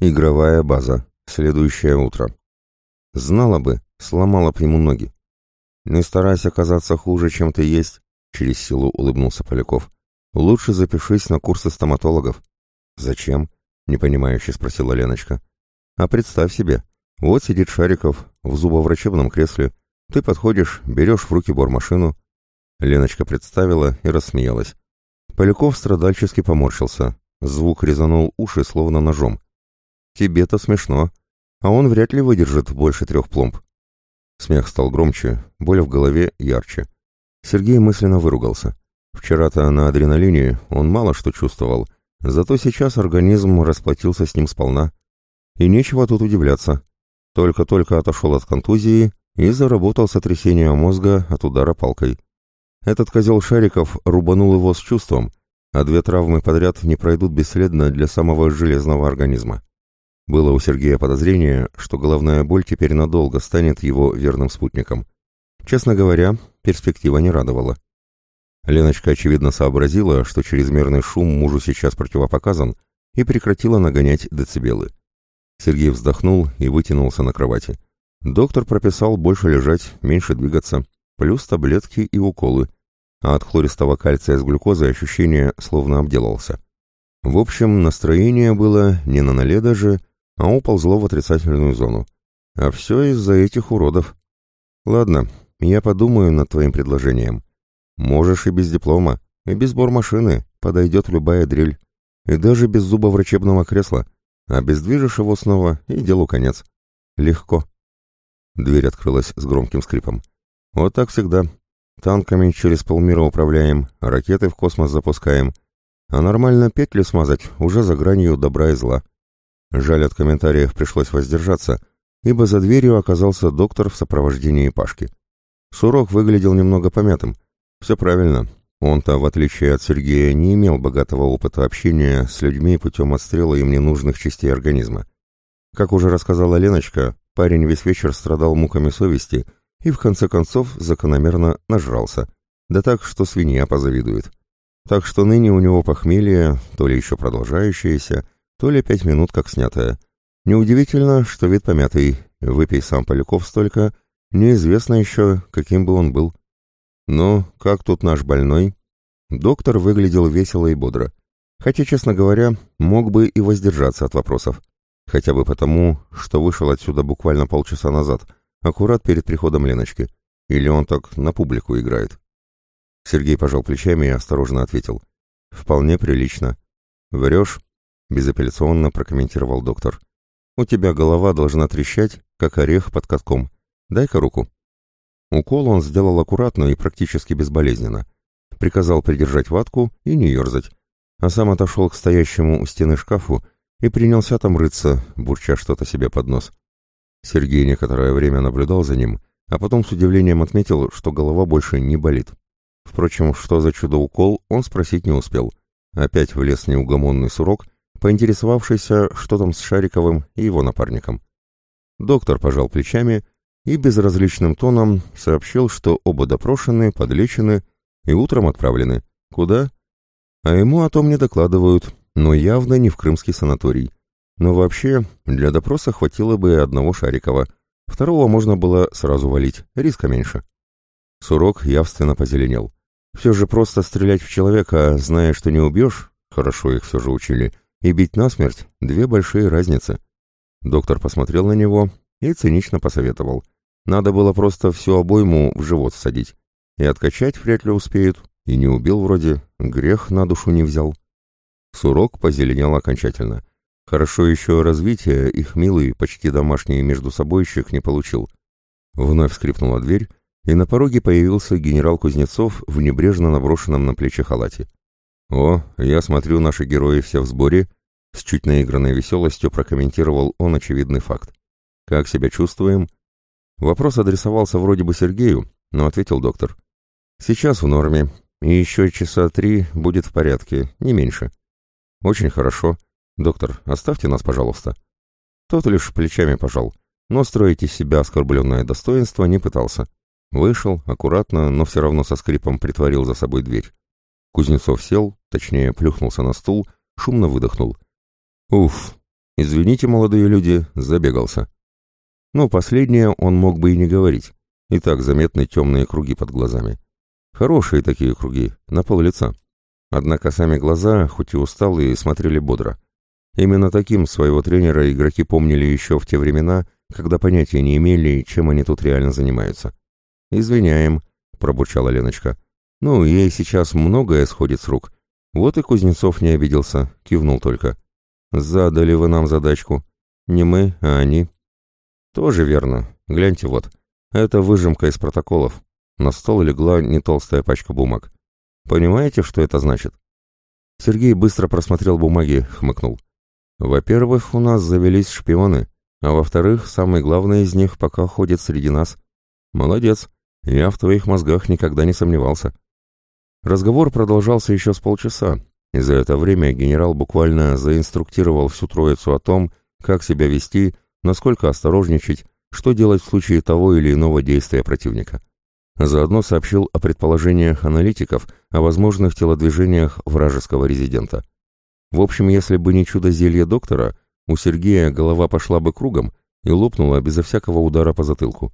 Игровая база. Следующее утро. Знала бы, сломала б ему ноги. Не старайся казаться хуже, чем ты есть, через силу улыбнулся Поляков. Лучше запишись на курсы стоматологов. Зачем? непонимающе спросила Леночка. А представь себе, вот сидит Шариков в зубоврачебном кресле. Ты подходишь, берешь в руки бормашину. Леночка представила и рассмеялась. Поляков страдальчески поморщился. Звук резанул уши, словно ножом. «Тебе-то смешно, а он вряд ли выдержит больше трех пломб». Смех стал громче, боль в голове ярче. Сергей мысленно выругался. Вчера-то на адреналине он мало что чувствовал, зато сейчас организм расплатился с ним сполна. И нечего тут удивляться. Только-только отошел от контузии и заработал сотрясение мозга от удара палкой. Этот козел Шариков рубанул его с чувством, а две травмы подряд не пройдут бесследно для самого железного организма. Было у Сергея подозрение, что головная боль теперь надолго станет его верным спутником. Честно говоря, перспектива не радовала. Леночка, очевидно, сообразила, что чрезмерный шум мужу сейчас противопоказан, и прекратила нагонять децибелы. Сергей вздохнул и вытянулся на кровати. Доктор прописал больше лежать, меньше двигаться, плюс таблетки и уколы, а от хлористого кальция с глюкозой ощущение словно обделался. В общем, настроение было не на нале даже, а уползло в отрицательную зону. А все из-за этих уродов. Ладно, я подумаю над твоим предложением. Можешь и без диплома, и без бормашины, подойдет любая дрель. И даже без зубоврачебного кресла. Обездвижишь его снова, и делу конец. Легко. Дверь открылась с громким скрипом. Вот так всегда. Танками через полмира управляем, ракеты в космос запускаем. А нормально петли смазать уже за гранью добра и зла. Жаль, от комментариев пришлось воздержаться, ибо за дверью оказался доктор в сопровождении Пашки. Сурок выглядел немного помятым. Все правильно. Он-то, в отличие от Сергея, не имел богатого опыта общения с людьми путем отстрела им ненужных частей организма. Как уже рассказала Леночка, парень весь вечер страдал муками совести – и в конце концов закономерно нажрался, да так, что свинья позавидует. Так что ныне у него похмелье, то ли еще продолжающееся, то ли пять минут как снятое. Неудивительно, что вид помятый, выпей сам Поляков столько, неизвестно еще, каким бы он был. Но как тут наш больной? Доктор выглядел весело и бодро. Хотя, честно говоря, мог бы и воздержаться от вопросов. Хотя бы потому, что вышел отсюда буквально полчаса назад — аккурат перед приходом Леночки. Или он так на публику играет? Сергей пожал плечами и осторожно ответил. «Вполне прилично». «Врешь?» — безапелляционно прокомментировал доктор. «У тебя голова должна трещать, как орех под катком. Дай-ка руку». Укол он сделал аккуратно и практически безболезненно. Приказал придержать ватку и не ерзать. А сам отошел к стоящему у стены шкафу и принялся там рыться, бурча что-то себе под нос. Сергей некоторое время наблюдал за ним, а потом с удивлением отметил, что голова больше не болит. Впрочем, что за чудо-укол, он спросить не успел. Опять влез неугомонный сурок, поинтересовавшийся, что там с Шариковым и его напарником. Доктор пожал плечами и безразличным тоном сообщил, что оба допрошены, подлечены и утром отправлены. Куда? А ему о том не докладывают, но явно не в крымский санаторий. Но вообще, для допроса хватило бы одного Шарикова. Второго можно было сразу валить, риска меньше. Сурок явственно позеленел. Все же просто стрелять в человека, зная, что не убьешь, хорошо их все же учили, и бить насмерть — две большие разницы. Доктор посмотрел на него и цинично посоветовал. Надо было просто всю обойму в живот всадить. И откачать вряд ли успеют, и не убил вроде, грех на душу не взял. Сурок позеленел окончательно. Хорошо еще развитие их милый, почти домашний между собойщик не получил. Вновь скрипнула дверь, и на пороге появился генерал Кузнецов в небрежно наброшенном на плечи халате. «О, я смотрю, наши герои все в сборе», — с чуть наигранной веселостью прокомментировал он очевидный факт. «Как себя чувствуем?» Вопрос адресовался вроде бы Сергею, но ответил доктор. «Сейчас в норме, и еще часа три будет в порядке, не меньше». «Очень хорошо», «Доктор, оставьте нас, пожалуйста». Тот лишь плечами пожал, но строить из себя оскорбленное достоинство не пытался. Вышел, аккуратно, но все равно со скрипом притворил за собой дверь. Кузнецов сел, точнее, плюхнулся на стул, шумно выдохнул. «Уф, «Извините, молодые люди, забегался». Ну, последнее он мог бы и не говорить. И так заметны темные круги под глазами. Хорошие такие круги, на пол лица. Однако сами глаза, хоть и усталые, смотрели бодро. Именно таким своего тренера игроки помнили еще в те времена, когда понятия не имели, чем они тут реально занимаются. «Извиняем», — пробурчала Леночка. «Ну, ей сейчас многое сходит с рук. Вот и Кузнецов не обиделся, кивнул только. Задали вы нам задачку. Не мы, а они». «Тоже верно. Гляньте вот. Это выжимка из протоколов. На стол легла не толстая пачка бумаг. Понимаете, что это значит?» Сергей быстро просмотрел бумаги, хмыкнул. «Во-первых, у нас завелись шпионы, а во-вторых, самый главный из них пока ходит среди нас. Молодец, я в твоих мозгах никогда не сомневался». Разговор продолжался еще с полчаса, и за это время генерал буквально заинструктировал всю троицу о том, как себя вести, насколько осторожничать, что делать в случае того или иного действия противника. Заодно сообщил о предположениях аналитиков о возможных телодвижениях вражеского резидента. В общем, если бы не чудо-зелье доктора, у Сергея голова пошла бы кругом и лопнула безо всякого удара по затылку.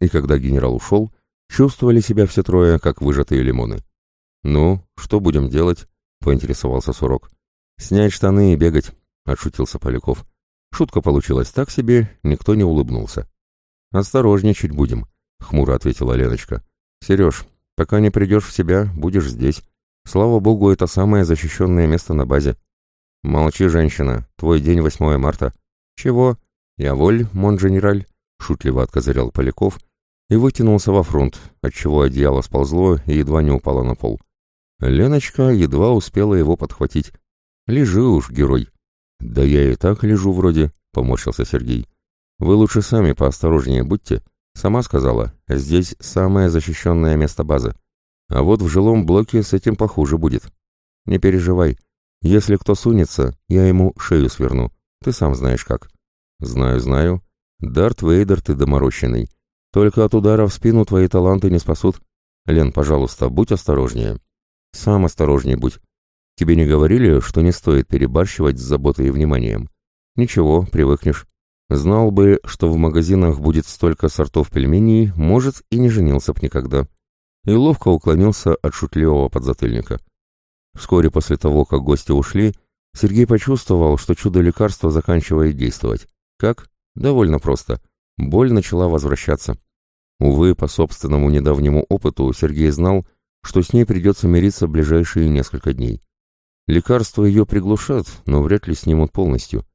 И когда генерал ушел, чувствовали себя все трое, как выжатые лимоны. «Ну, что будем делать?» — поинтересовался Сурок. «Снять штаны и бегать», — отшутился Поляков. Шутка получилась так себе, никто не улыбнулся. «Осторожничать будем», — хмуро ответила Леночка. «Сереж, пока не придешь в себя, будешь здесь. Слава богу, это самое защищенное место на базе». «Молчи, женщина, твой день 8 марта». «Чего?» «Я воль, мон-генераль», — шутливо откозырял Поляков и вытянулся во фронт, отчего одеяло сползло и едва не упало на пол. Леночка едва успела его подхватить. «Лежи уж, герой». «Да я и так лежу вроде», — поморщился Сергей. «Вы лучше сами поосторожнее будьте. Сама сказала, здесь самое защищенное место базы. А вот в жилом блоке с этим похуже будет. Не переживай. Если кто сунется, я ему шею сверну. Ты сам знаешь как». «Знаю, знаю. Дарт Вейдер ты доморощенный. Только от удара в спину твои таланты не спасут. Лен, пожалуйста, будь осторожнее». Сам осторожней будь. Тебе не говорили, что не стоит перебарщивать с заботой и вниманием? Ничего, привыкнешь. Знал бы, что в магазинах будет столько сортов пельменей, может, и не женился б никогда. И ловко уклонился от шутливого подзатыльника. Вскоре после того, как гости ушли, Сергей почувствовал, что чудо-лекарство заканчивает действовать. Как? Довольно просто. Боль начала возвращаться. Увы, по собственному недавнему опыту Сергей знал, что с ней придется мириться ближайшие несколько дней. Лекарства ее приглушат, но вряд ли снимут полностью.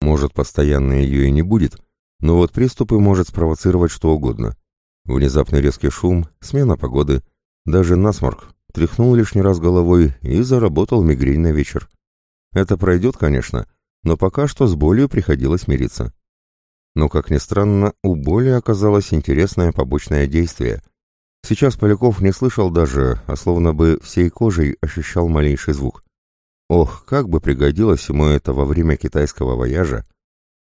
Может, постоянно ее и не будет, но вот приступы может спровоцировать что угодно. Внезапный резкий шум, смена погоды, даже насморк, тряхнул лишний раз головой и заработал мигрень на вечер. Это пройдет, конечно, но пока что с болью приходилось мириться. Но, как ни странно, у боли оказалось интересное побочное действие, Сейчас Поляков не слышал даже, а словно бы всей кожей ощущал малейший звук. Ох, как бы пригодилось ему это во время китайского вояжа.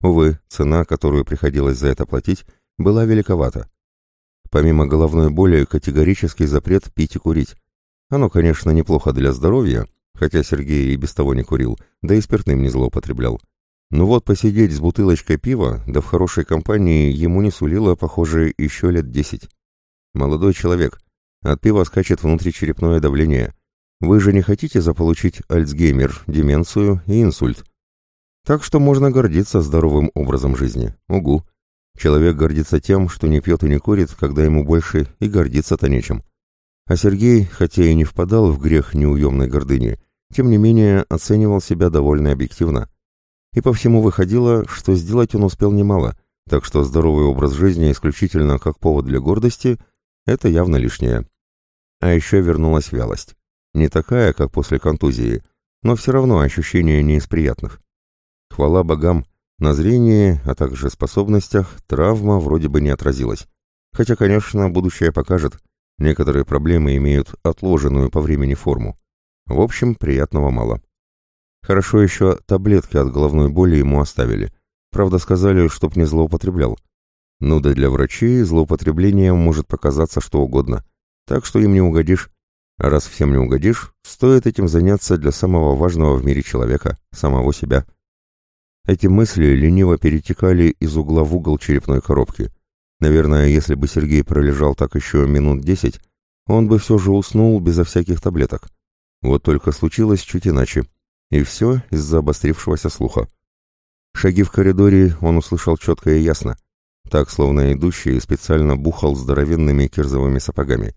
Увы, цена, которую приходилось за это платить, была великовата. Помимо головной боли, категорический запрет пить и курить. Оно, конечно, неплохо для здоровья, хотя Сергей и без того не курил, да и спиртным не злоупотреблял. Но вот посидеть с бутылочкой пива, да в хорошей компании, ему не сулило, похоже, еще лет десять. «Молодой человек, от пива скачет внутричерепное давление. Вы же не хотите заполучить Альцгеймер, деменцию и инсульт? Так что можно гордиться здоровым образом жизни. Угу. Человек гордится тем, что не пьет и не курит, когда ему больше, и гордиться-то нечем. А Сергей, хотя и не впадал в грех неуемной гордыни, тем не менее оценивал себя довольно объективно. И по всему выходило, что сделать он успел немало, так что здоровый образ жизни исключительно как повод для гордости это явно лишнее. А еще вернулась вялость. Не такая, как после контузии, но все равно ощущение не из приятных. Хвала богам, на зрении, а также способностях травма вроде бы не отразилась. Хотя, конечно, будущее покажет. Некоторые проблемы имеют отложенную по времени форму. В общем, приятного мало. Хорошо еще таблетки от головной боли ему оставили. Правда, сказали, чтоб не злоупотреблял. Ну да для врачей злоупотреблением может показаться что угодно, так что им не угодишь. А раз всем не угодишь, стоит этим заняться для самого важного в мире человека, самого себя. Эти мысли лениво перетекали из угла в угол черепной коробки. Наверное, если бы Сергей пролежал так еще минут десять, он бы все же уснул безо всяких таблеток. Вот только случилось чуть иначе. И все из-за обострившегося слуха. Шаги в коридоре он услышал четко и ясно. Так, словно идущий специально бухал здоровенными кирзовыми сапогами.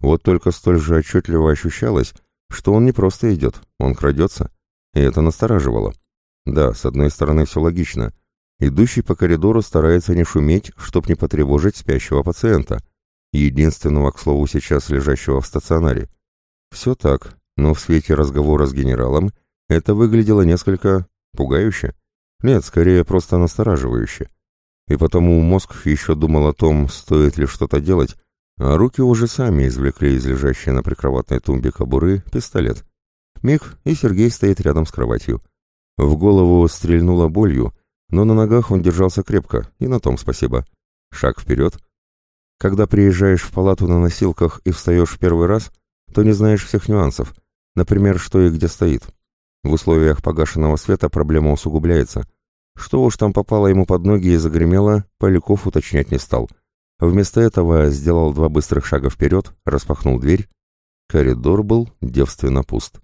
Вот только столь же отчетливо ощущалось, что он не просто идет, он крадется. И это настораживало. Да, с одной стороны все логично. Идущий по коридору старается не шуметь, чтоб не потревожить спящего пациента. Единственного, к слову, сейчас лежащего в стационаре. Все так, но в свете разговора с генералом это выглядело несколько пугающе. Нет, скорее просто настораживающе. И потому мозг еще думал о том, стоит ли что-то делать, а руки уже сами извлекли из лежащей на прикроватной тумбе кобуры пистолет. Миг, и Сергей стоит рядом с кроватью. В голову стрельнуло болью, но на ногах он держался крепко, и на том спасибо. Шаг вперед. Когда приезжаешь в палату на носилках и встаешь в первый раз, то не знаешь всех нюансов, например, что и где стоит. В условиях погашенного света проблема усугубляется. Что уж там попало ему под ноги и загремело, Поляков уточнять не стал. Вместо этого сделал два быстрых шага вперед, распахнул дверь. Коридор был девственно пуст.